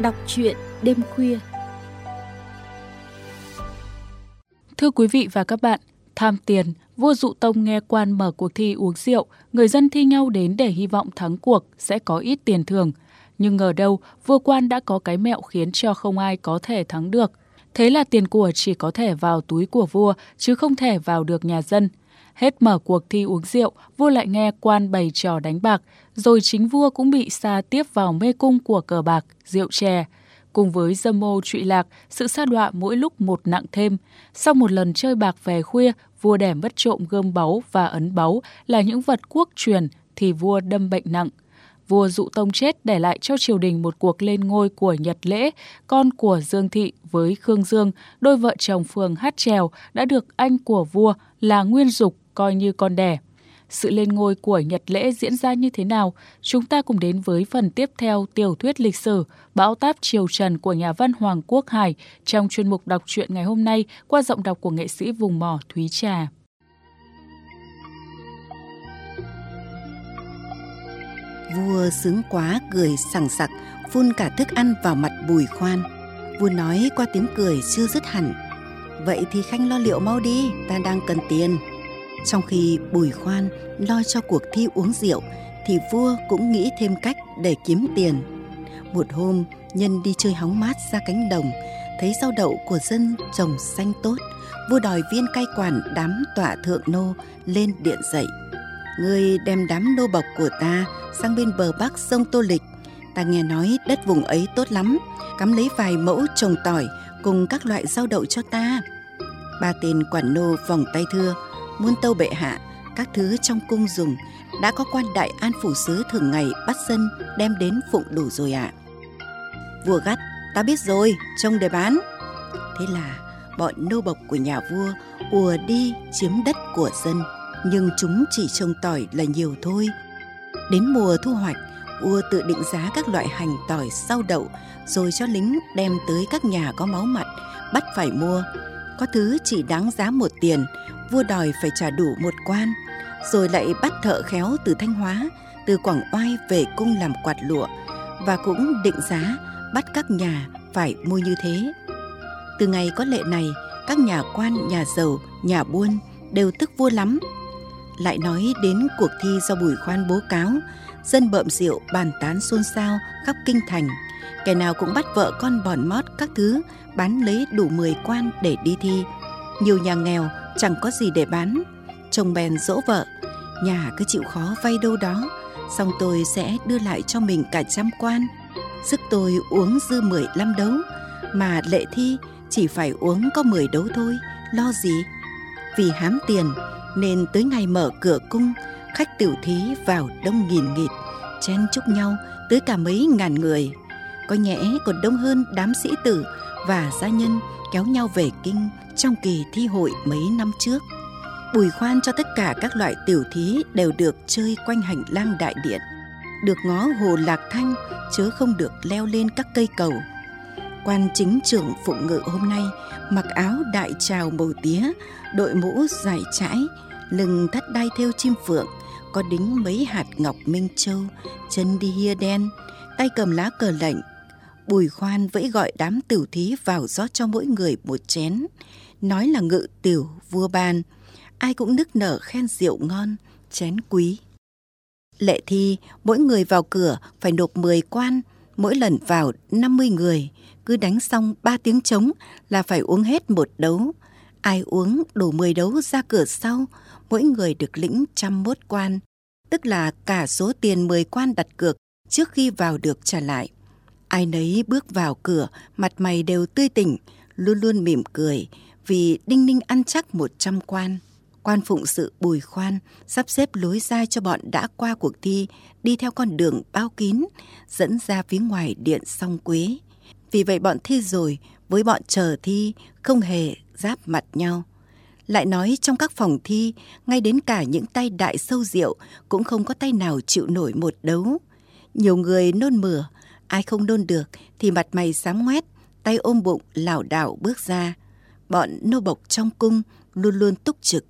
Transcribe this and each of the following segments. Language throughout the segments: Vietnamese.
Đọc truyện đêm khuya Thưa quý vị và các bạn, tham tiền, vua dụ tông nghe quan mở cuộc thi uống rượu, người dân thi nhau đến để hy vọng thắng cuộc sẽ có ít tiền thưởng. Nhưng ngờ đâu, vua quan đã có cái mẹo khiến cho không ai có thể thắng được. Thế là tiền của chỉ có thể vào túi của vua, chứ không thể vào được nhà dân. Hết mở cuộc thi uống rượu, vua lại nghe quan bày trò đánh bạc, rồi chính vua cũng bị xa tiếp vào mê cung của cờ bạc, rượu chè. Cùng với dâm mô trụy lạc, sự sa đọa mỗi lúc một nặng thêm. Sau một lần chơi bạc về khuya, vua đẻ mất trộm gươm báu và ấn báu là những vật quốc truyền, thì vua đâm bệnh nặng. Vua dụ tông chết để lại cho triều đình một cuộc lên ngôi của Nhật Lễ, con của Dương Thị với Khương Dương, đôi vợ chồng phường hát trèo đã được anh của vua là Nguyên Dục coi như con đẻ. Sự lên ngôi của Nhật lễ diễn ra như thế nào? Chúng ta cùng đến với phần tiếp theo tiểu thuyết lịch sử Bão táp triều trần của nhà văn Hoàng Quốc Hải trong chuyên mục đọc truyện ngày hôm nay qua giọng đọc của nghệ sĩ vùng mỏ Thúy Trà. Vua sướng quá cười sảng sặc, phun cả thức ăn vào mặt bùi khoan. Vua nói qua tiếng cười chưa dứt hẳn. Vậy thì Khanh lo liệu mau đi, ta đang cần tiền. Trong khi Bùi Khoan lo cho cuộc thi uống rượu thì vua cũng nghĩ thêm cách để kiếm tiền. Một hôm, nhân đi chơi hóng mát ra cánh đồng, thấy rau đậu của dân trồng xanh tốt, vua đòi viên cai quản đám tọa thượng nô lên điện dậy. Ngươi đem đám nô bọc của ta sang bên bờ bắc sông Tô Lịch. Ta nghe nói đất vùng ấy tốt lắm, cắm lấy vài mẫu trồng tỏi cùng các loại rau đậu cho ta. Ba tên quản nô vòng tay thưa, muôn tâu bệ hạ, các thứ trong cung dùng đã có quan đại an phủ sứ thường ngày bắt dân đem đến phụng đủ rồi ạ. À. vua gắt, ta biết rồi, trông để bán. Thế là bọn nô bộc của nhà vua ùa đi chiếm đất của dân, nhưng chúng chỉ trồng tỏi là nhiều thôi. Đến mùa thu hoạch, vua tự định giá các loại hành tỏi sau đậu rồi cho lính đem tới các nhà có máu mặt bắt phải mua. Có thứ chỉ đáng giá một tiền vua đòi phải trả đủ một quan, rồi lại bắt thợ khéo từ Thanh Hóa, từ Quảng Oai về cung làm quạt lụa và cũng định giá bắt các nhà phải mua như thế. Từ ngày có lệ này, các nhà quan, nhà giàu, nhà buôn đều tức vua lắm. Lại nói đến cuộc thi do Bùi Khoan bố cáo, dân bợm rượu bàn tán xôn xao khắp kinh thành. Kẻ nào cũng bắt vợ con bòn mót các thứ, bán lấy đủ 10 quan để đi thi. Nhiều nhà nghèo chẳng có gì để bán. Chồng bèn dỗ vợ. Nhà cứ chịu khó vay đâu đó. Xong tôi sẽ đưa lại cho mình cả trăm quan. Sức tôi uống dư mười lăm đấu. Mà lệ thi chỉ phải uống có mười đấu thôi. Lo gì? Vì hám tiền, nên tới ngày mở cửa cung, khách tiểu thí vào đông nghìn nghịt, chen chúc nhau tới cả mấy ngàn người có nhẽ còn đông hơn đám sĩ tử và gia nhân kéo nhau về kinh trong kỳ thi hội mấy năm trước. Bùi khoan cho tất cả các loại tiểu thí đều được chơi quanh hành lang đại điện, được ngó hồ lạc thanh chớ không được leo lên các cây cầu. Quan chính trưởng phụng ngự hôm nay mặc áo đại trào màu tía, đội mũ dài trãi, lưng thắt đai theo chim phượng, có đính mấy hạt ngọc minh châu, chân đi hia đen, tay cầm lá cờ lệnh, Bùi khoan vẫy gọi đám tử thí vào rót cho mỗi người một chén, nói là ngự tiểu vua ban, ai cũng nức nở khen rượu ngon, chén quý. Lệ thi, mỗi người vào cửa phải nộp 10 quan, mỗi lần vào 50 người, cứ đánh xong 3 tiếng trống là phải uống hết một đấu. Ai uống đủ 10 đấu ra cửa sau, mỗi người được lĩnh trăm mốt quan, tức là cả số tiền 10 quan đặt cược trước khi vào được trả lại. Ai nấy bước vào cửa, mặt mày đều tươi tỉnh, luôn luôn mỉm cười, vì Đinh Ninh ăn chắc một trăm quan. Quan phụng sự bùi khoan, sắp xếp lối ra cho bọn đã qua cuộc thi, đi theo con đường bao kín, dẫn ra phía ngoài điện song quế. Vì vậy bọn thi rồi, với bọn chờ thi, không hề giáp mặt nhau. Lại nói trong các phòng thi, ngay đến cả những tay đại sâu rượu cũng không có tay nào chịu nổi một đấu. Nhiều người nôn mửa, ai không nôn được thì mặt mày xám ngoét, tay ôm bụng lảo đảo bước ra. Bọn nô bộc trong cung luôn luôn túc trực,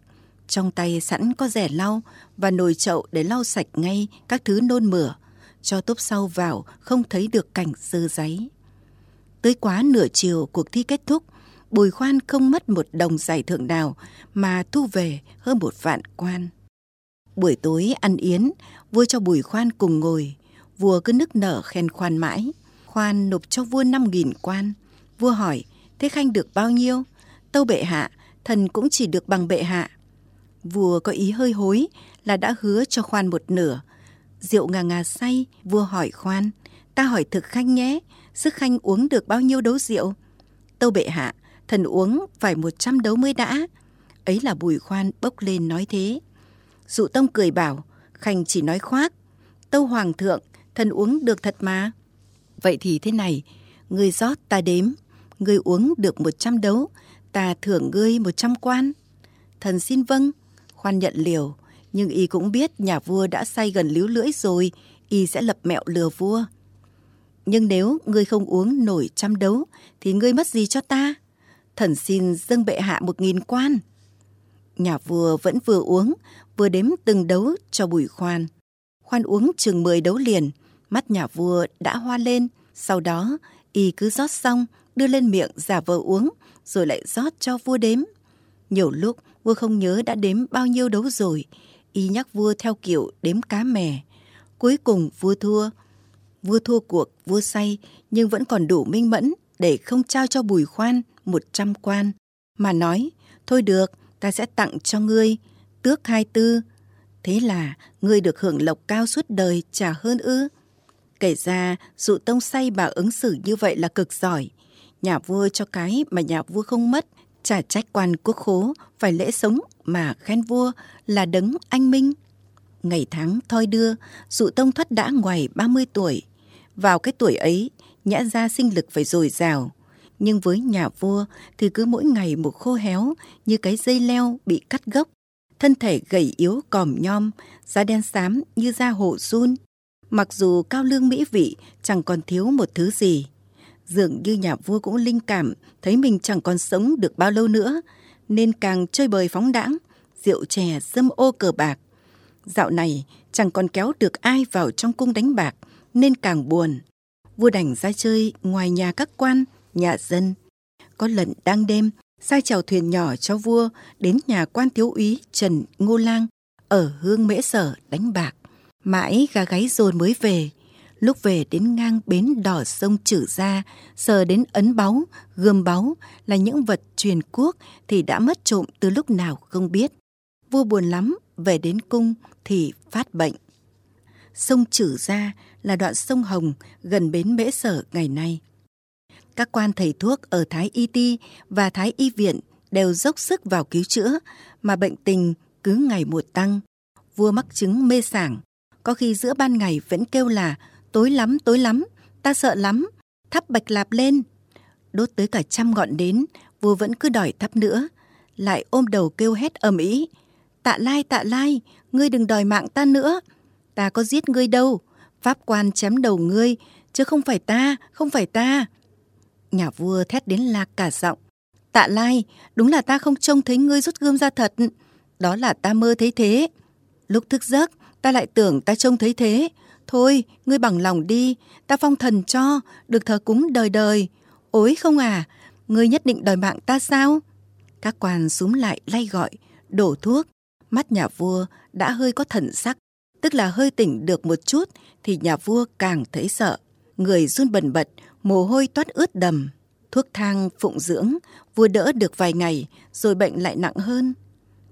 trong tay sẵn có rẻ lau và nồi chậu để lau sạch ngay các thứ nôn mửa, cho tốp sau vào không thấy được cảnh sơ giấy. Tới quá nửa chiều cuộc thi kết thúc, Bùi Khoan không mất một đồng giải thưởng nào mà thu về hơn một vạn quan. Buổi tối ăn yến, vua cho Bùi Khoan cùng ngồi. Vua cứ nức nở khen khoan mãi. Khoan nộp cho vua năm nghìn quan. Vua hỏi, thế Khanh được bao nhiêu? Tâu bệ hạ, thần cũng chỉ được bằng bệ hạ. Vua có ý hơi hối là đã hứa cho khoan một nửa. Rượu ngà ngà say, vua hỏi khoan, ta hỏi thực khanh nhé, sức khanh uống được bao nhiêu đấu rượu? Tâu bệ hạ, thần uống phải một trăm đấu mới đã. Ấy là bùi khoan bốc lên nói thế. Dụ tông cười bảo, khanh chỉ nói khoác. Tâu hoàng thượng, thần uống được thật mà. Vậy thì thế này, người rót ta đếm, người uống được một trăm đấu, ta thưởng ngươi một trăm quan. Thần xin vâng, khoan nhận liều, nhưng y cũng biết nhà vua đã say gần líu lưỡi rồi, y sẽ lập mẹo lừa vua. Nhưng nếu ngươi không uống nổi trăm đấu, thì ngươi mất gì cho ta? Thần xin dâng bệ hạ một nghìn quan. Nhà vua vẫn vừa uống, vừa đếm từng đấu cho bùi khoan. Khoan uống chừng mười đấu liền, mắt nhà vua đã hoa lên. Sau đó, y cứ rót xong, đưa lên miệng giả vờ uống, rồi lại rót cho vua đếm. Nhiều lúc, vua không nhớ đã đếm bao nhiêu đấu rồi, y nhắc vua theo kiểu đếm cá mè. Cuối cùng vua thua. Vua thua cuộc, vua say, nhưng vẫn còn đủ minh mẫn để không trao cho bùi khoan một trăm quan, mà nói, thôi được, ta sẽ tặng cho ngươi, tước hai tư. Thế là ngươi được hưởng lộc cao suốt đời trả hơn ư. Kể ra, dụ tông say bà ứng xử như vậy là cực giỏi. Nhà vua cho cái mà nhà vua không mất, trả trách quan quốc khố, phải lễ sống mà khen vua là đấng anh minh. Ngày tháng thoi đưa, dụ tông thoát đã ngoài 30 tuổi. Vào cái tuổi ấy, nhã ra sinh lực phải dồi dào. Nhưng với nhà vua thì cứ mỗi ngày một khô héo như cái dây leo bị cắt gốc. Thân thể gầy yếu còm nhom, da đen xám như da hổ run. Mặc dù cao lương mỹ vị chẳng còn thiếu một thứ gì. Dường như nhà vua cũng linh cảm thấy mình chẳng còn sống được bao lâu nữa nên càng chơi bời phóng đãng, rượu chè dâm ô cờ bạc. Dạo này chẳng còn kéo được ai vào trong cung đánh bạc nên càng buồn. Vua đành ra chơi ngoài nhà các quan, nhà dân. Có lần đang đêm, sai chèo thuyền nhỏ cho vua đến nhà quan thiếu úy Trần Ngô Lang ở hương mễ sở đánh bạc. Mãi gà gáy rồi mới về. Lúc về đến ngang bến đỏ sông Chử Gia, sờ đến ấn báu, gươm báu là những vật truyền quốc thì đã mất trộm từ lúc nào không biết. Vua buồn lắm, về đến cung thì phát bệnh. Sông Chử Gia là đoạn sông Hồng gần bến Mễ Sở ngày nay. Các quan thầy thuốc ở Thái Y Ti và Thái Y Viện đều dốc sức vào cứu chữa, mà bệnh tình cứ ngày một tăng. Vua mắc chứng mê sảng, có khi giữa ban ngày vẫn kêu là tối lắm, tối lắm, ta sợ lắm, thắp bạch lạp lên. Đốt tới cả trăm ngọn đến, vua vẫn cứ đòi thắp nữa, lại ôm đầu kêu hét ầm ĩ. Tạ lai, tạ lai, ngươi đừng đòi mạng ta nữa. Ta có giết ngươi đâu, pháp quan chém đầu ngươi, chứ không phải ta, không phải ta. Nhà vua thét đến lạc cả giọng. Tạ lai, đúng là ta không trông thấy ngươi rút gươm ra thật. Đó là ta mơ thấy thế. Lúc thức giấc, ta lại tưởng ta trông thấy thế. Thôi, ngươi bằng lòng đi, ta phong thần cho, được thờ cúng đời đời. Ối không à, ngươi nhất định đòi mạng ta sao? Các quan xúm lại lay gọi, đổ thuốc. Mắt nhà vua đã hơi có thần sắc, tức là hơi tỉnh được một chút thì nhà vua càng thấy sợ. Người run bần bật, mồ hôi toát ướt đầm. Thuốc thang phụng dưỡng, vua đỡ được vài ngày, rồi bệnh lại nặng hơn.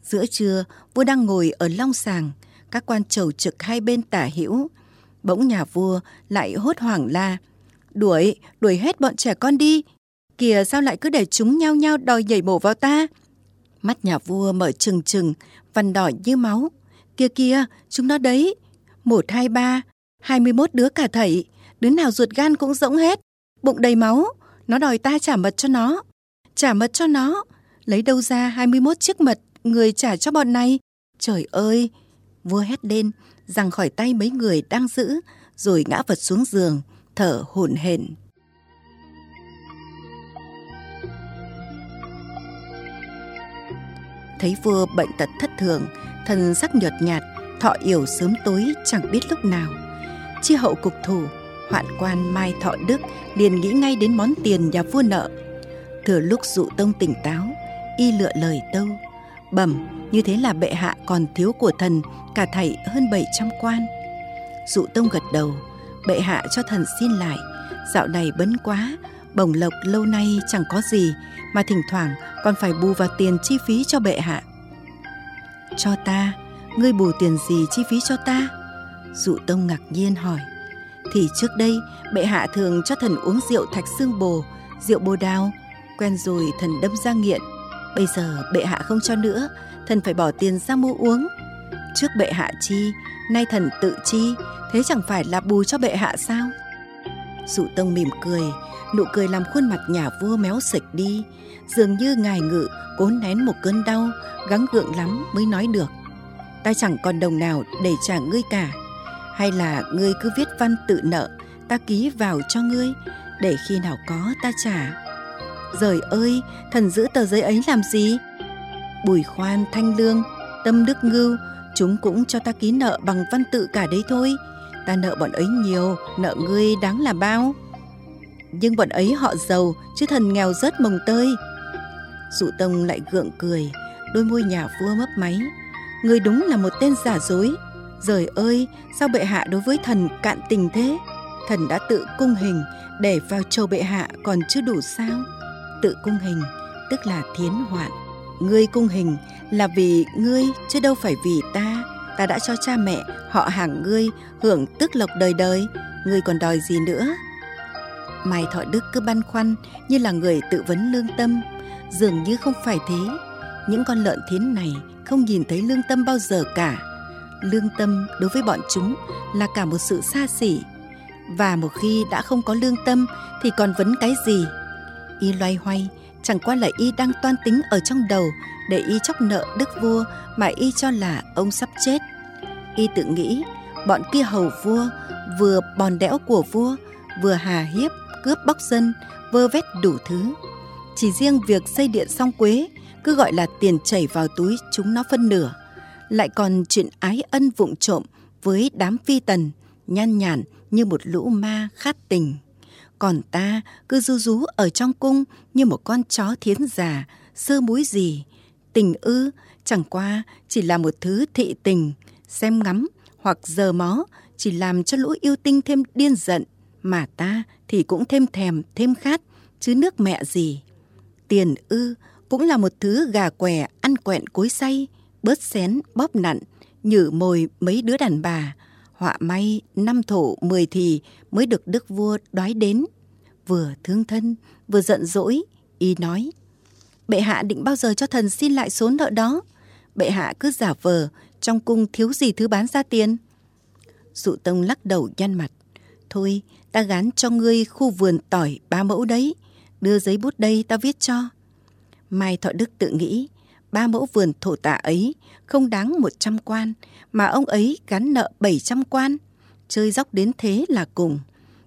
Giữa trưa, vua đang ngồi ở long sàng, các quan trầu trực hai bên tả hữu. Bỗng nhà vua lại hốt hoảng la. Đuổi, đuổi hết bọn trẻ con đi. Kìa sao lại cứ để chúng nhao nhao đòi nhảy bổ vào ta. Mắt nhà vua mở trừng trừng, vằn đỏ như máu. Kia kia, chúng nó đấy. Một, hai, ba, hai mươi mốt đứa cả thảy. Đứa nào ruột gan cũng rỗng hết. Bụng đầy máu. Nó đòi ta trả mật cho nó. Trả mật cho nó. Lấy đâu ra hai mươi mốt chiếc mật người trả cho bọn này. Trời ơi! Vua hét lên, rằng khỏi tay mấy người đang giữ, rồi ngã vật xuống giường, thở hổn hển. Thấy vua bệnh tật thất thường, thần sắc nhợt nhạt, thọ yểu sớm tối chẳng biết lúc nào. Chi hậu cục thủ, Hoạn quan Mai Thọ Đức liền nghĩ ngay đến món tiền nhà vua nợ. Thừa lúc dụ tông tỉnh táo, y lựa lời tâu. Bẩm, như thế là bệ hạ còn thiếu của thần cả thảy hơn 700 quan. Dụ tông gật đầu, bệ hạ cho thần xin lại. Dạo này bấn quá, bổng lộc lâu nay chẳng có gì, mà thỉnh thoảng còn phải bù vào tiền chi phí cho bệ hạ. Cho ta, ngươi bù tiền gì chi phí cho ta? Dụ tông ngạc nhiên hỏi. Thì trước đây, bệ hạ thường cho thần uống rượu thạch xương bồ, rượu bồ đào, quen rồi thần đâm ra nghiện. Bây giờ bệ hạ không cho nữa, thần phải bỏ tiền ra mua uống. Trước bệ hạ chi, nay thần tự chi, thế chẳng phải là bù cho bệ hạ sao? Dụ tông mỉm cười, nụ cười làm khuôn mặt nhà vua méo sịch đi, dường như ngài ngự cố nén một cơn đau, gắng gượng lắm mới nói được. Ta chẳng còn đồng nào để trả ngươi cả, hay là ngươi cứ viết văn tự nợ, ta ký vào cho ngươi, để khi nào có ta trả. Rời ơi, thần giữ tờ giấy ấy làm gì? Bùi khoan, thanh lương, tâm đức ngưu, chúng cũng cho ta ký nợ bằng văn tự cả đấy thôi. Ta nợ bọn ấy nhiều, nợ ngươi đáng là bao. Nhưng bọn ấy họ giàu, chứ thần nghèo rớt mồng tơi. Dụ tông lại gượng cười, đôi môi nhà vua mấp máy. Ngươi đúng là một tên giả dối. Rời ơi, sao bệ hạ đối với thần cạn tình thế? Thần đã tự cung hình để vào châu bệ hạ còn chưa đủ sao? Tự cung hình, tức là thiến hoạn. Ngươi cung hình là vì ngươi chứ đâu phải vì ta. Ta đã cho cha mẹ họ hàng ngươi hưởng tức lộc đời đời, ngươi còn đòi gì nữa? Mai Thọ Đức cứ băn khoăn như là người tự vấn lương tâm, dường như không phải thế. Những con lợn thiến này không nhìn thấy lương tâm bao giờ cả. Lương tâm đối với bọn chúng là cả một sự xa xỉ. Và một khi đã không có lương tâm thì còn vấn cái gì? Y loay hoay, chẳng qua là y đang toan tính ở trong đầu, để y chóc nợ đức vua mà y cho là ông sắp chết. Y tự nghĩ, bọn kia hầu vua vừa bòn đẽo của vua, vừa hà hiếp, cướp bóc dân, vơ vét đủ thứ. Chỉ riêng việc xây điện song quế, cứ gọi là tiền chảy vào túi chúng nó phân nửa. Lại còn chuyện ái ân vụng trộm với đám phi tần, nhan nhản như một lũ ma khát tình còn ta cứ du rú ở trong cung như một con chó thiến già, sơ múi gì. Tình ư, chẳng qua chỉ là một thứ thị tình, xem ngắm hoặc giờ mó, chỉ làm cho lũ yêu tinh thêm điên giận, mà ta thì cũng thêm thèm, thêm khát, chứ nước mẹ gì. Tiền ư cũng là một thứ gà què ăn quẹn cối say, bớt xén, bóp nặn, nhử mồi mấy đứa đàn bà họa may năm thổ mười thì mới được đức vua đoái đến. Vừa thương thân, vừa giận dỗi, y nói, bệ hạ định bao giờ cho thần xin lại số nợ đó? Bệ hạ cứ giả vờ trong cung thiếu gì thứ bán ra tiền. Dụ tông lắc đầu nhăn mặt, thôi, ta gán cho ngươi khu vườn tỏi ba mẫu đấy, đưa giấy bút đây ta viết cho. Mai thọ đức tự nghĩ ba mẫu vườn thổ tả ấy không đáng một trăm quan, mà ông ấy gắn nợ bảy trăm quan. Chơi dóc đến thế là cùng.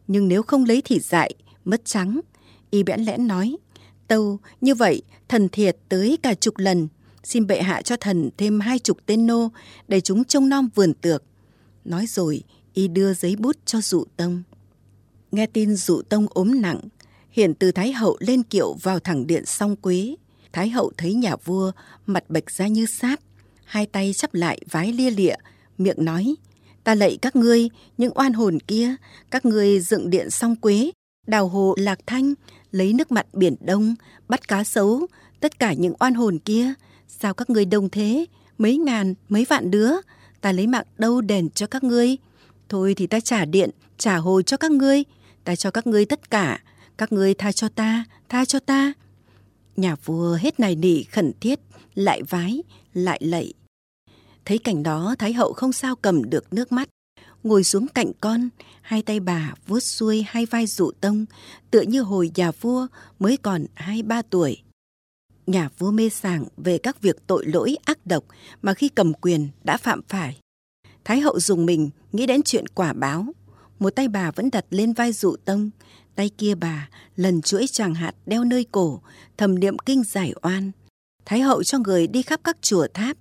Nhưng nếu không lấy thì dại, mất trắng. Y bẽn lẽn nói, tâu, như vậy thần thiệt tới cả chục lần. Xin bệ hạ cho thần thêm hai chục tên nô để chúng trông nom vườn tược. Nói rồi, y đưa giấy bút cho dụ tông. Nghe tin dụ tông ốm nặng hiện từ thái hậu lên kiệu vào thẳng điện song quế thái hậu thấy nhà vua mặt bệch ra như sáp, hai tay chắp lại vái lia lịa, miệng nói, ta lạy các ngươi, những oan hồn kia, các ngươi dựng điện song quế, đào hồ lạc thanh, lấy nước mặt biển đông, bắt cá sấu, tất cả những oan hồn kia. Sao các ngươi đông thế? Mấy ngàn, mấy vạn đứa, ta lấy mạng đâu đền cho các ngươi? Thôi thì ta trả điện, trả hồ cho các ngươi, ta cho các ngươi tất cả, các ngươi tha cho ta, tha cho ta nhà vua hết này nỉ khẩn thiết, lại vái, lại lạy. Thấy cảnh đó, thái hậu không sao cầm được nước mắt. Ngồi xuống cạnh con, hai tay bà vuốt xuôi hai vai dụ tông, tựa như hồi nhà vua mới còn hai ba tuổi. Nhà vua mê sảng về các việc tội lỗi ác độc mà khi cầm quyền đã phạm phải. Thái hậu dùng mình nghĩ đến chuyện quả báo. Một tay bà vẫn đặt lên vai dụ tông tay kia bà lần chuỗi tràng hạt đeo nơi cổ thầm niệm kinh giải oan thái hậu cho người đi khắp các chùa tháp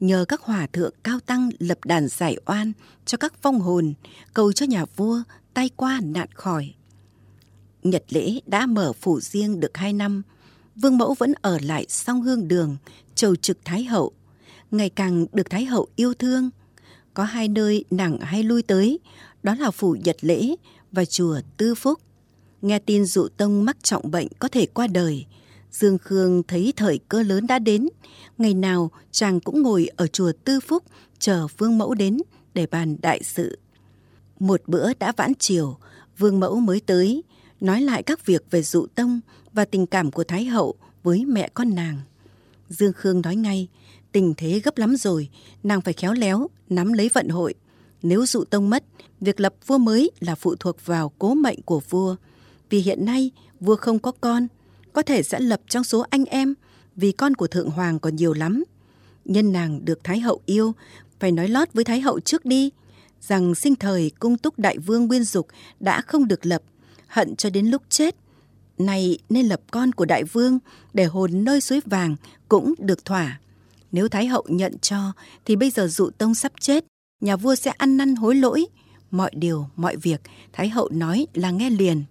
nhờ các hòa thượng cao tăng lập đàn giải oan cho các vong hồn cầu cho nhà vua tay qua nạn khỏi. Nhật lễ đã mở phủ riêng được hai năm, Vương Mẫu vẫn ở lại song hương đường, chầu trực Thái Hậu, ngày càng được Thái Hậu yêu thương. Có hai nơi nàng hay lui tới, đó là phủ Nhật lễ và chùa Tư Phúc. Nghe tin dụ tông mắc trọng bệnh có thể qua đời, Dương Khương thấy thời cơ lớn đã đến. Ngày nào chàng cũng ngồi ở chùa Tư Phúc chờ Vương Mẫu đến để bàn đại sự. Một bữa đã vãn chiều, Vương Mẫu mới tới, nói lại các việc về dụ tông và tình cảm của Thái Hậu với mẹ con nàng. Dương Khương nói ngay, tình thế gấp lắm rồi, nàng phải khéo léo, nắm lấy vận hội. Nếu dụ tông mất, việc lập vua mới là phụ thuộc vào cố mệnh của vua. Vì hiện nay, vua không có con, có thể sẽ lập trong số anh em, vì con của Thượng Hoàng còn nhiều lắm. Nhân nàng được Thái Hậu yêu, phải nói lót với Thái Hậu trước đi, rằng sinh thời cung túc đại vương Nguyên Dục đã không được lập, hận cho đến lúc chết. Này nên lập con của đại vương để hồn nơi suối vàng cũng được thỏa. Nếu Thái Hậu nhận cho thì bây giờ dụ tông sắp chết, nhà vua sẽ ăn năn hối lỗi. Mọi điều, mọi việc, Thái Hậu nói là nghe liền.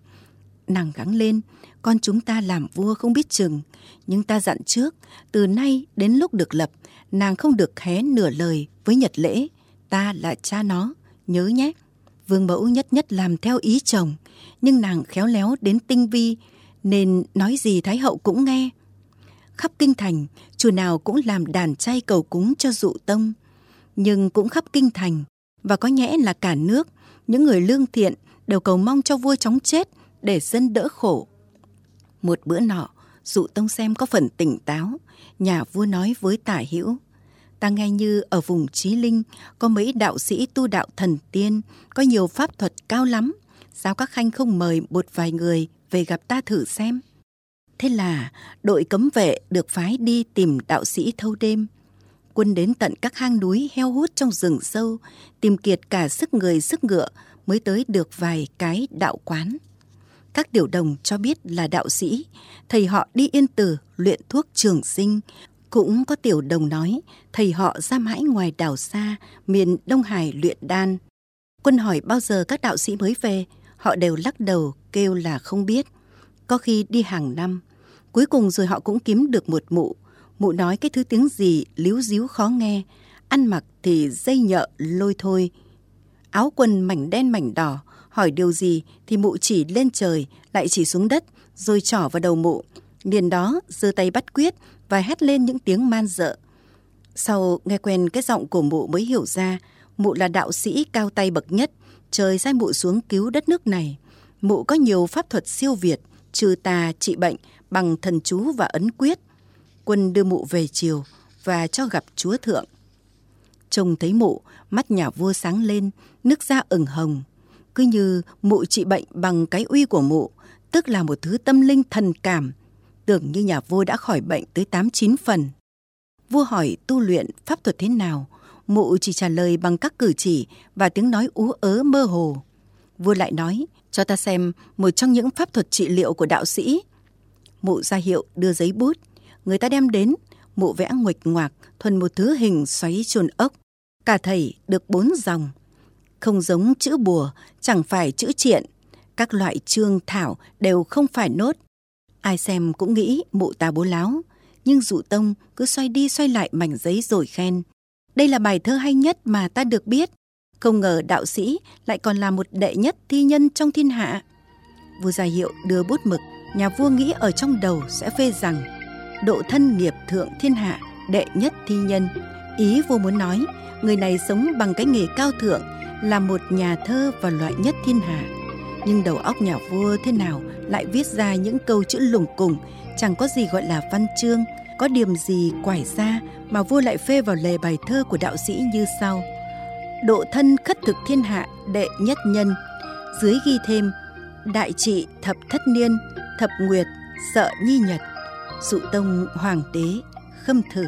Nàng gắng lên, con chúng ta làm vua không biết chừng, nhưng ta dặn trước, từ nay đến lúc được lập, nàng không được hé nửa lời với Nhật lễ, ta là cha nó, nhớ nhé. Vương mẫu nhất nhất làm theo ý chồng, nhưng nàng khéo léo đến tinh vi, nên nói gì Thái hậu cũng nghe. Khắp kinh thành, chùa nào cũng làm đàn chay cầu cúng cho dụ tông. Nhưng cũng khắp kinh thành, và có nhẽ là cả nước, những người lương thiện đều cầu mong cho vua chóng chết để dân đỡ khổ. Một bữa nọ, dụ tông xem có phần tỉnh táo, nhà vua nói với tả hữu ta nghe như ở vùng trí linh có mấy đạo sĩ tu đạo thần tiên có nhiều pháp thuật cao lắm sao các khanh không mời một vài người về gặp ta thử xem? Thế là đội cấm vệ được phái đi tìm đạo sĩ thâu đêm. Quân đến tận các hang núi heo hút trong rừng sâu tìm kiệt cả sức người sức ngựa mới tới được vài cái đạo quán các tiểu đồng cho biết là đạo sĩ. Thầy họ đi yên tử luyện thuốc trường sinh. Cũng có tiểu đồng nói, thầy họ ra mãi ngoài đảo xa, miền đông hải luyện đan. Quân hỏi bao giờ các đạo sĩ mới về? Họ đều lắc đầu, kêu là không biết. Có khi đi hàng năm. Cuối cùng rồi họ cũng kiếm được một mụ. Mụ nói cái thứ tiếng gì, líu díu khó nghe. Ăn mặc thì dây nhợ lôi thôi. Áo quần mảnh đen mảnh đỏ hỏi điều gì thì mụ chỉ lên trời, lại chỉ xuống đất, rồi trỏ vào đầu mụ. Liền đó, giơ tay bắt quyết và hét lên những tiếng man dợ. Sau nghe quen cái giọng của mụ mới hiểu ra, mụ là đạo sĩ cao tay bậc nhất, trời sai mụ xuống cứu đất nước này. Mụ có nhiều pháp thuật siêu việt, trừ tà, trị bệnh, bằng thần chú và ấn quyết. Quân đưa mụ về chiều và cho gặp chúa thượng. Trông thấy mụ, mắt nhà vua sáng lên, nước da ửng hồng cứ như mụ trị bệnh bằng cái uy của mụ, tức là một thứ tâm linh thần cảm, tưởng như nhà vua đã khỏi bệnh tới tám chín phần. Vua hỏi tu luyện pháp thuật thế nào, mụ chỉ trả lời bằng các cử chỉ và tiếng nói ú ớ mơ hồ. Vua lại nói, cho ta xem một trong những pháp thuật trị liệu của đạo sĩ. Mụ ra hiệu đưa giấy bút. Người ta đem đến, mụ vẽ nguệch ngoạc thuần một thứ hình xoáy chôn ốc. Cả thầy được bốn dòng không giống chữ bùa, chẳng phải chữ triện. Các loại chương thảo đều không phải nốt. Ai xem cũng nghĩ mụ ta bố láo. Nhưng dụ tông cứ xoay đi xoay lại mảnh giấy rồi khen. Đây là bài thơ hay nhất mà ta được biết. Không ngờ đạo sĩ lại còn là một đệ nhất thi nhân trong thiên hạ. Vua gia hiệu đưa bút mực, nhà vua nghĩ ở trong đầu sẽ phê rằng, độ thân nghiệp thượng thiên hạ, đệ nhất thi nhân. Ý vua muốn nói người này sống bằng cái nghề cao thượng, là một nhà thơ và loại nhất thiên hạ. Nhưng đầu óc nhà vua thế nào lại viết ra những câu chữ lủng củng, chẳng có gì gọi là văn chương, có điểm gì quải ra mà vua lại phê vào lề bài thơ của đạo sĩ như sau. Độ thân khất thực thiên hạ, đệ nhất nhân. Dưới ghi thêm, đại trị thập thất niên, thập nguyệt, sợ nhi nhật. Dụ tông hoàng đế, khâm thử.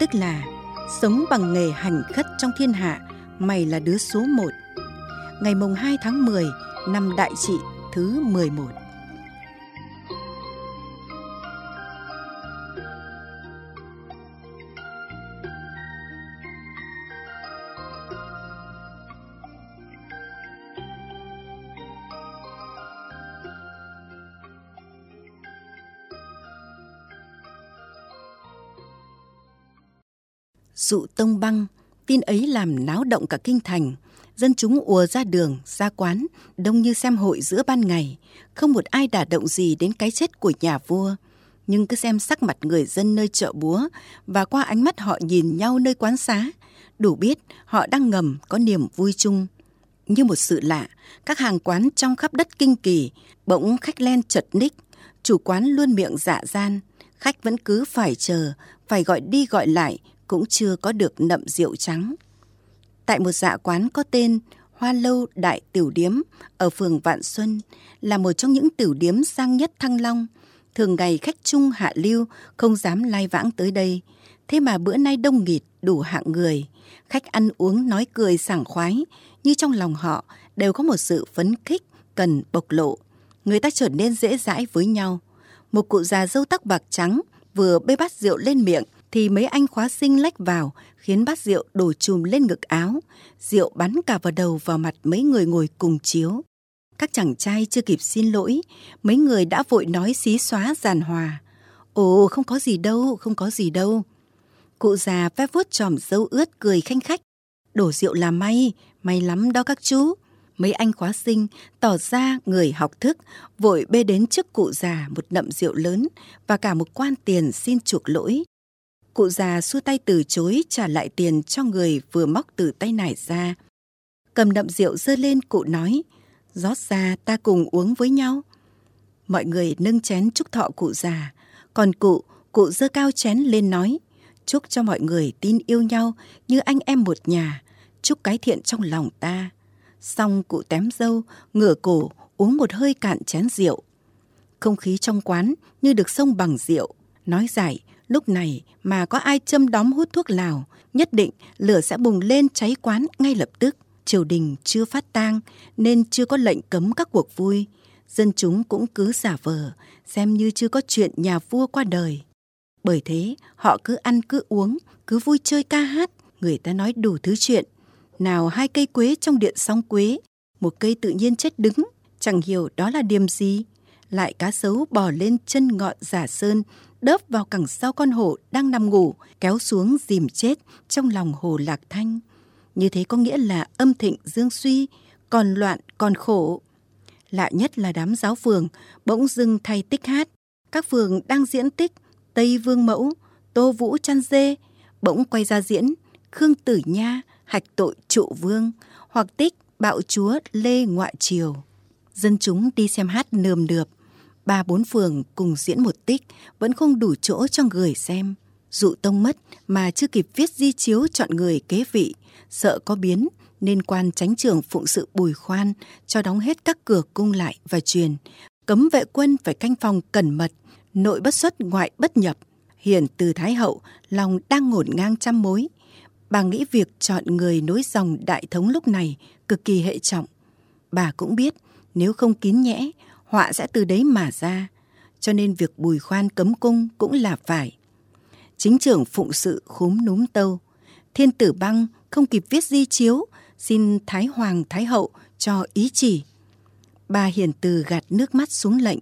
Tức là sống bằng nghề hành khất trong thiên hạ mày là đứa số một ngày mùng 2 tháng 10 năm đại trị, thứ 11. Dụ tông băng, tin ấy làm náo động cả kinh thành. Dân chúng ùa ra đường, ra quán, đông như xem hội giữa ban ngày. Không một ai đả động gì đến cái chết của nhà vua. Nhưng cứ xem sắc mặt người dân nơi chợ búa và qua ánh mắt họ nhìn nhau nơi quán xá, đủ biết họ đang ngầm có niềm vui chung. Như một sự lạ, các hàng quán trong khắp đất kinh kỳ, bỗng khách len chật ních, chủ quán luôn miệng dạ gian, khách vẫn cứ phải chờ, phải gọi đi gọi lại, cũng chưa có được nậm rượu trắng. Tại một dạ quán có tên Hoa Lâu Đại Tiểu Điếm ở phường Vạn Xuân là một trong những tiểu điếm sang nhất Thăng Long. Thường ngày khách trung hạ lưu không dám lai vãng tới đây. Thế mà bữa nay đông nghịt đủ hạng người. Khách ăn uống nói cười sảng khoái, như trong lòng họ đều có một sự phấn khích cần bộc lộ. Người ta trở nên dễ dãi với nhau. Một cụ già dâu tóc bạc trắng vừa bê bát rượu lên miệng thì mấy anh khóa sinh lách vào khiến bát rượu đổ chùm lên ngực áo. Rượu bắn cả vào đầu vào mặt mấy người ngồi cùng chiếu. Các chàng trai chưa kịp xin lỗi, mấy người đã vội nói xí xóa giàn hòa. Ồ, không có gì đâu, không có gì đâu. Cụ già vép vuốt chòm dâu ướt cười khanh khách. Đổ rượu là may, may lắm đó các chú. Mấy anh khóa sinh tỏ ra người học thức, vội bê đến trước cụ già một nậm rượu lớn và cả một quan tiền xin chuộc lỗi. Cụ già xua tay từ chối trả lại tiền cho người vừa móc từ tay nải ra. Cầm đậm rượu dơ lên cụ nói, rót ra ta cùng uống với nhau. Mọi người nâng chén chúc thọ cụ già, còn cụ, cụ dơ cao chén lên nói, chúc cho mọi người tin yêu nhau như anh em một nhà, chúc cái thiện trong lòng ta. Xong cụ tém dâu, ngửa cổ, uống một hơi cạn chén rượu. Không khí trong quán như được sông bằng rượu. Nói giải, lúc này mà có ai châm đóm hút thuốc lào, nhất định lửa sẽ bùng lên cháy quán ngay lập tức. Triều đình chưa phát tang nên chưa có lệnh cấm các cuộc vui. Dân chúng cũng cứ giả vờ, xem như chưa có chuyện nhà vua qua đời. Bởi thế, họ cứ ăn cứ uống, cứ vui chơi ca hát, người ta nói đủ thứ chuyện. Nào hai cây quế trong điện song quế, một cây tự nhiên chết đứng, chẳng hiểu đó là điềm gì. Lại cá sấu bò lên chân ngọn giả sơn, đớp vào cẳng sau con hổ đang nằm ngủ, kéo xuống dìm chết trong lòng hồ lạc thanh. Như thế có nghĩa là âm thịnh dương suy, còn loạn còn khổ. Lạ nhất là đám giáo phường bỗng dưng thay tích hát. Các phường đang diễn tích Tây Vương Mẫu, Tô Vũ chăn dê, bỗng quay ra diễn Khương Tử Nha, hạch tội trụ vương, hoặc tích bạo chúa Lê Ngoại Triều. Dân chúng đi xem hát nườm nượp, ba bốn phường cùng diễn một tích vẫn không đủ chỗ cho người xem. Dụ tông mất mà chưa kịp viết di chiếu chọn người kế vị, sợ có biến nên quan tránh trưởng phụng sự bùi khoan cho đóng hết các cửa cung lại và truyền. Cấm vệ quân phải canh phòng cẩn mật nội bất xuất ngoại bất nhập. Hiển từ thái hậu lòng đang ngổn ngang trăm mối. Bà nghĩ việc chọn người nối dòng đại thống lúc này cực kỳ hệ trọng. Bà cũng biết nếu không kín nhẽ họa sẽ từ đấy mà ra. Cho nên việc bùi khoan cấm cung cũng là phải. Chính trưởng phụng sự khúm núm tâu, thiên tử băng không kịp viết di chiếu, xin thái hoàng, thái hậu cho ý chỉ. Bà hiền từ gạt nước mắt xuống lệnh,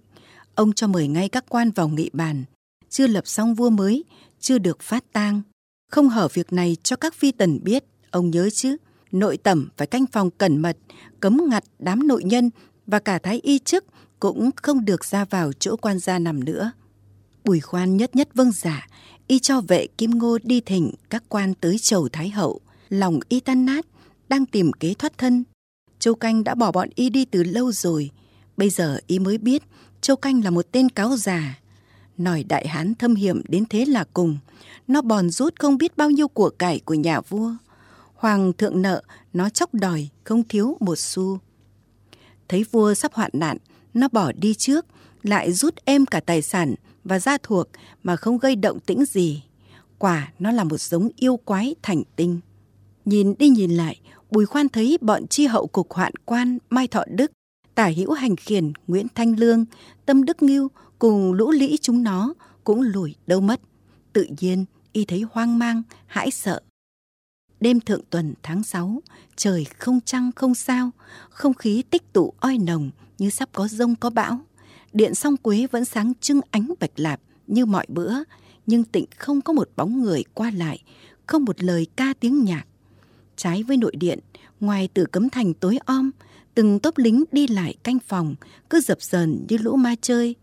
ông cho mời ngay các quan vào nghị bàn. Chưa lập xong vua mới, chưa được phát tang. Không hở việc này cho các phi tần biết, ông nhớ chứ? Nội tẩm phải canh phòng cẩn mật, cấm ngặt đám nội nhân và cả thái y chức cũng không được ra vào chỗ quan gia nằm nữa. Bùi khoan nhất nhất vâng giả y cho vệ kim ngô đi thỉnh các quan tới chầu thái hậu, lòng y tan nát, đang tìm kế thoát thân. Châu canh đã bỏ bọn y đi từ lâu rồi, bây giờ y mới biết châu canh là một tên cáo già. Nòi đại hán thâm hiểm đến thế là cùng, nó bòn rút không biết bao nhiêu của cải của nhà vua. Hoàng thượng nợ, nó chóc đòi, không thiếu một xu. Thấy vua sắp hoạn nạn nó bỏ đi trước, lại rút êm cả tài sản và gia thuộc mà không gây động tĩnh gì. Quả nó là một giống yêu quái thành tinh. Nhìn đi nhìn lại, bùi khoan thấy bọn chi hậu cục hoạn quan mai thọ đức, tả hữu hành khiển nguyễn thanh lương, tâm đức nghiêu cùng lũ lĩ chúng nó cũng lùi đâu mất. Tự nhiên, y thấy hoang mang, hãi sợ. Đêm thượng tuần tháng sáu, trời không trăng không sao, không khí tích tụ oi nồng như sắp có rông có bão điện song quế vẫn sáng trưng ánh bạch lạp như mọi bữa nhưng tịnh không có một bóng người qua lại không một lời ca tiếng nhạc. Trái với nội điện, ngoài tử cấm thành tối om, từng tốp lính đi lại canh phòng, cứ dập dờn như lũ ma chơi.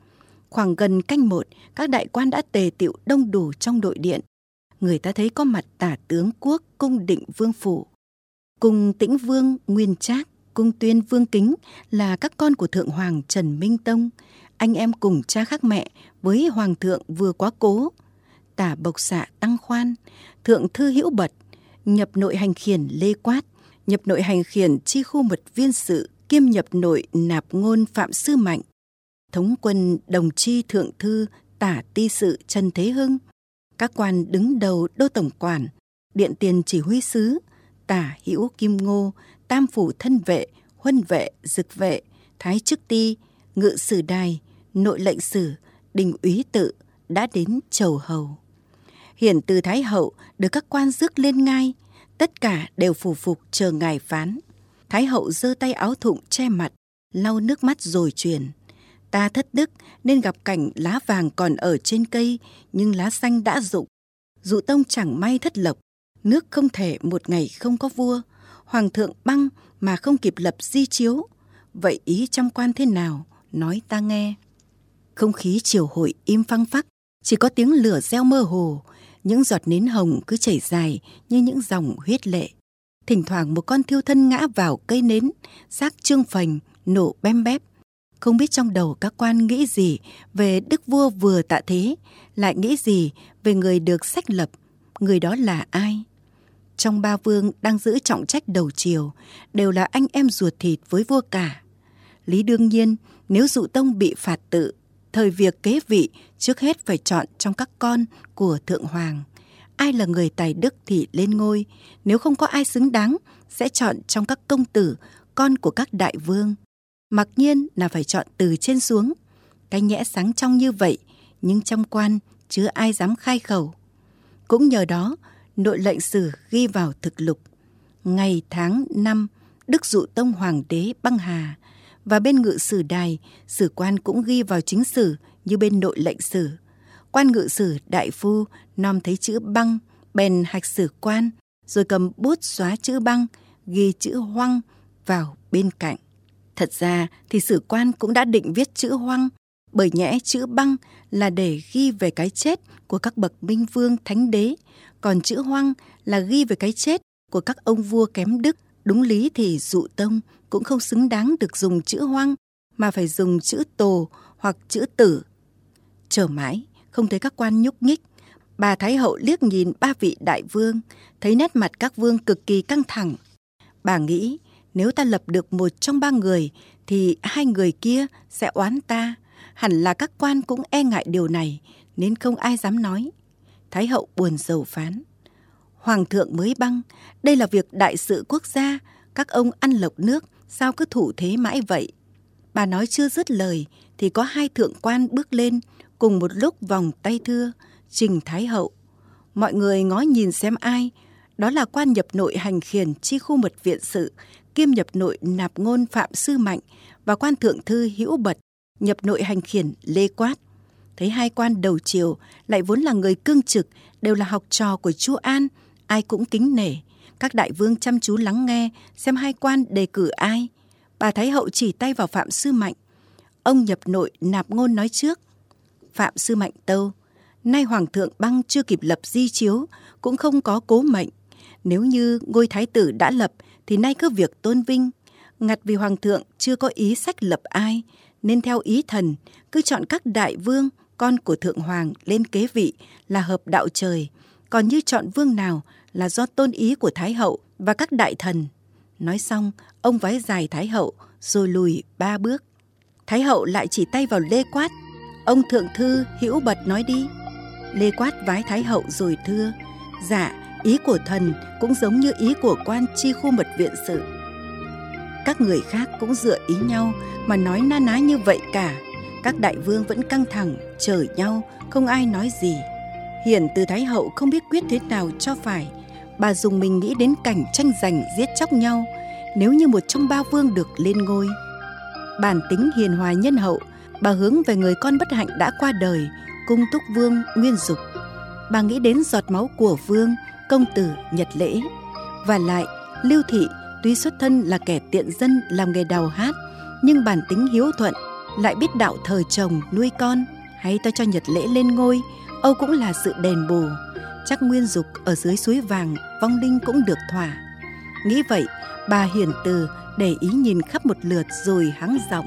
Khoảng gần canh một, các đại quan đã tề tiệu đông đủ trong đội điện. Người ta thấy có mặt tả tướng quốc cung định vương phủ. Cùng tĩnh vương Nguyên Trác, cung tuyên vương kính là các con của thượng hoàng Trần Minh Tông, anh em cùng cha khác mẹ với hoàng thượng vừa quá cố. Tả bộc xạ tăng khoan, thượng thư hữu bật, nhập nội hành khiển lê quát, nhập nội hành khiển chi khu mật viên sự kiêm nhập nội nạp ngôn phạm sư mạnh thống quân đồng chi thượng thư tả ti sự trần thế hưng các quan đứng đầu đô tổng quản điện tiền chỉ huy sứ tả hữu kim ngô tam phủ thân vệ, huân vệ, dực vệ, thái chức ti, ngự sử đài, nội lệnh sử, đình úy tự đã đến chầu hầu. Hiển từ thái hậu được các quan rước lên ngai, tất cả đều phù phục chờ ngài phán. Thái hậu giơ tay áo thụng che mặt, lau nước mắt rồi truyền. Ta thất đức nên gặp cảnh lá vàng còn ở trên cây, nhưng lá xanh đã rụng. Dụ tông chẳng may thất lộc, nước không thể một ngày không có vua hoàng thượng băng mà không kịp lập di chiếu. Vậy ý trong quan thế nào? Nói ta nghe. Không khí triều hội im phăng phắc, chỉ có tiếng lửa reo mơ hồ. Những giọt nến hồng cứ chảy dài như những dòng huyết lệ. Thỉnh thoảng một con thiêu thân ngã vào cây nến, xác trương phành, nổ bem bép. Không biết trong đầu các quan nghĩ gì về đức vua vừa tạ thế, lại nghĩ gì về người được sách lập, người đó là ai? Trong ba vương đang giữ trọng trách đầu triều, đều là anh em ruột thịt với vua cả. Lý đương nhiên, nếu dụ tông bị phạt tự, thời việc kế vị trước hết phải chọn trong các con của thượng hoàng. Ai là người tài đức thì lên ngôi, nếu không có ai xứng đáng, sẽ chọn trong các công tử, con của các đại vương. Mặc nhiên là phải chọn từ trên xuống. Cái nhẽ sáng trong như vậy, nhưng trong quan chưa ai dám khai khẩu. Cũng nhờ đó nội lệnh sử ghi vào thực lục. Ngày tháng năm, đức dụ tông hoàng đế băng hà. Và bên ngự sử đài, sử quan cũng ghi vào chính sử như bên nội lệnh sử. Quan ngự sử đại phu nom thấy chữ băng, bèn hạch sử quan, rồi cầm bút xóa chữ băng, ghi chữ hoang vào bên cạnh. Thật ra thì sử quan cũng đã định viết chữ hoang bởi nhẽ chữ băng là để ghi về cái chết của các bậc minh vương, thánh đế. Còn chữ hoang là ghi về cái chết của các ông vua kém đức. Đúng lý thì dụ tông cũng không xứng đáng được dùng chữ hoang, mà phải dùng chữ tồ hoặc chữ tử. Chờ mãi, không thấy các quan nhúc nhích. Bà thái hậu liếc nhìn ba vị đại vương, thấy nét mặt các vương cực kỳ căng thẳng. Bà nghĩ, nếu ta lập được một trong ba người, thì hai người kia sẽ oán ta hẳn là các quan cũng e ngại điều này, nên không ai dám nói. Thái hậu buồn rầu phán. Hoàng thượng mới băng, đây là việc đại sự quốc gia, các ông ăn lộc nước, sao cứ thủ thế mãi vậy? Bà nói chưa dứt lời, thì có hai thượng quan bước lên, cùng một lúc vòng tay thưa, trình thái hậu. Mọi người ngó nhìn xem ai, đó là quan nhập nội hành khiển chi khu mật viện sự, kiêm nhập nội nạp ngôn phạm sư mạnh và quan thượng thư hữu bật nhập nội hành khiển, lê quát. Thấy hai quan đầu triều lại vốn là người cương trực, đều là học trò của chu an, ai cũng kính nể. Các đại vương chăm chú lắng nghe, xem hai quan đề cử ai. Bà thái hậu chỉ tay vào phạm sư mạnh. Ông nhập nội nạp ngôn nói trước. Phạm sư mạnh tâu, nay hoàng thượng băng chưa kịp lập di chiếu, cũng không có cố mệnh. Nếu như ngôi thái tử đã lập, thì nay cứ việc tôn vinh. Ngặt vì hoàng thượng chưa có ý sách lập ai nên theo ý thần, cứ chọn các đại vương, con của thượng hoàng lên kế vị là hợp đạo trời. Còn như chọn vương nào là do tôn ý của thái hậu và các đại thần. Nói xong, ông vái dài thái hậu, rồi lùi ba bước. Thái hậu lại chỉ tay vào lê quát. Ông thượng thư hữu bật nói đi. Lê quát vái thái hậu rồi thưa dạ ý của thần cũng giống như ý của quan chi khu mật viện sự các người khác cũng dựa ý nhau mà nói na ná như vậy cả. Các đại vương vẫn căng thẳng chờ nhau không ai nói gì. Hiển từ thái hậu không biết quyết thế nào cho phải. Bà dùng mình nghĩ đến cảnh tranh giành giết chóc nhau. Nếu như một trong ba vương được lên ngôi bản tính hiền hòa nhân hậu bà hướng về người con bất hạnh đã qua đời cung túc vương nguyên dục. Bà nghĩ đến giọt máu của vương công tử Nhật Lễ. Và lại, Lưu Thị tuy xuất thân là kẻ tiện dân làm nghề đào hát, nhưng bản tính hiếu thuận, lại biết đạo thờ chồng nuôi con, hay ta cho Nhật Lễ lên ngôi, Âu cũng là sự đền bù. Chắc nguyên dục ở dưới suối vàng, vong linh cũng được thỏa. Nghĩ vậy, bà hiển từ để ý nhìn khắp một lượt rồi hắng giọng.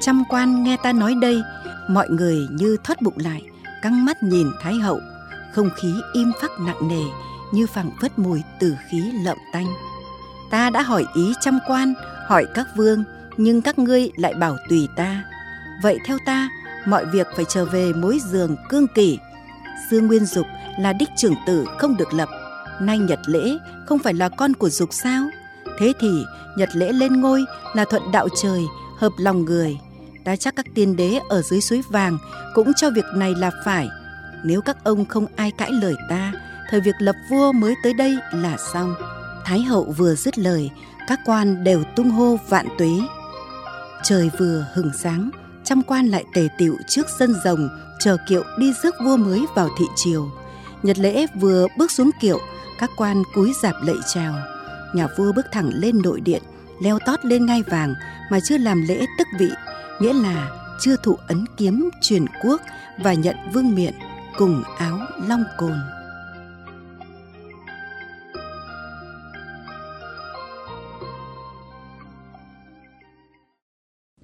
Trăm quan nghe ta nói đây, mọi người như thoát bụng lại, căng mắt nhìn Thái hậu, không khí im phắc nặng nề như phảng phất mùi tử khí lợm tanh. Ta đã hỏi ý trăm quan, hỏi các vương, nhưng các ngươi lại bảo tùy ta. Vậy theo ta, mọi việc phải trở về mối giường cương kỷ. Dương Nguyên Dục là đích trưởng tử không được lập, nay Nhật Lễ không phải là con của Dục sao? Thế thì Nhật Lễ lên ngôi là thuận đạo trời, hợp lòng người. Ta chắc các tiên đế ở dưới suối vàng cũng cho việc này là phải. Nếu các ông không ai cãi lời ta, thời việc lập vua mới tới đây là xong. Thái hậu vừa dứt lời, các quan đều tung hô vạn tuế. Trời vừa hừng sáng, trăm quan lại tề tiệu trước sân rồng, chờ kiệu đi rước vua mới vào thị triều. Nhật lễ vừa bước xuống kiệu, các quan cúi dạp lạy chào. Nhà vua bước thẳng lên nội điện, leo tót lên ngai vàng mà chưa làm lễ tức vị, nghĩa là chưa thụ ấn kiếm truyền quốc và nhận vương miện cùng áo long cồn.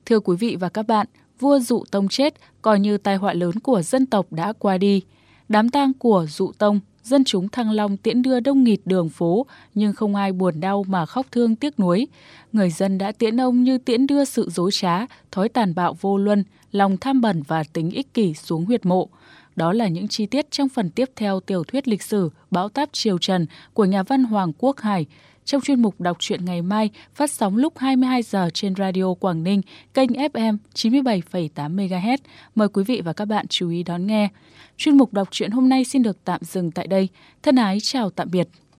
Thưa quý vị và các bạn, vua Dụ Tông chết coi như tai họa lớn của dân tộc đã qua đi. Đám tang của Dụ Tông, dân chúng Thăng Long tiễn đưa đông nghịt đường phố, nhưng không ai buồn đau mà khóc thương tiếc nuối. Người dân đã tiễn ông như tiễn đưa sự dối trá, thói tàn bạo vô luân, lòng tham bẩn và tính ích kỷ xuống huyệt mộ. Đó là những chi tiết trong phần tiếp theo tiểu thuyết lịch sử Bão táp Triều Trần của nhà văn Hoàng Quốc Hải, trong chuyên mục đọc truyện ngày mai phát sóng lúc 22 giờ trên Radio Quảng Ninh, kênh FM 97,8 MHz. Mời quý vị và các bạn chú ý đón nghe. Chuyên mục đọc truyện hôm nay xin được tạm dừng tại đây. Thân ái chào tạm biệt.